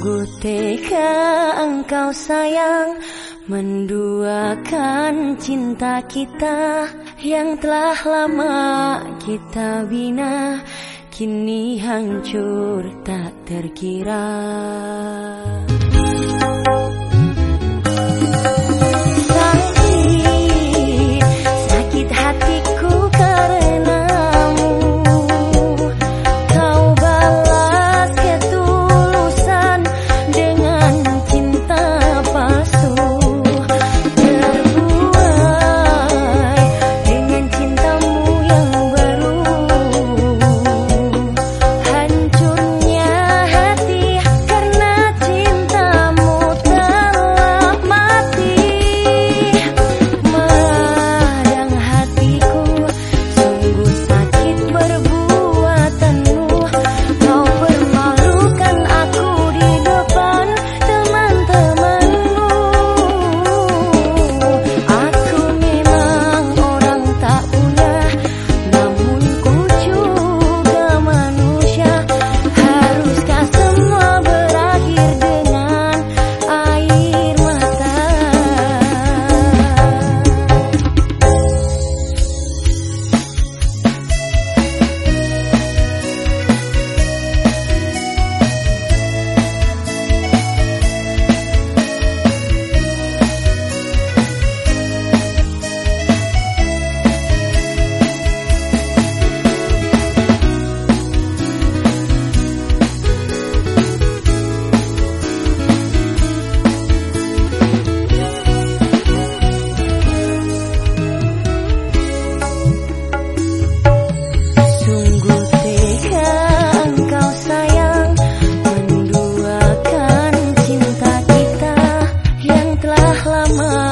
Sungguh tega engkau sayang Menduakan cinta kita Yang telah lama kita bina. Kini hancur tak terkira. telah lama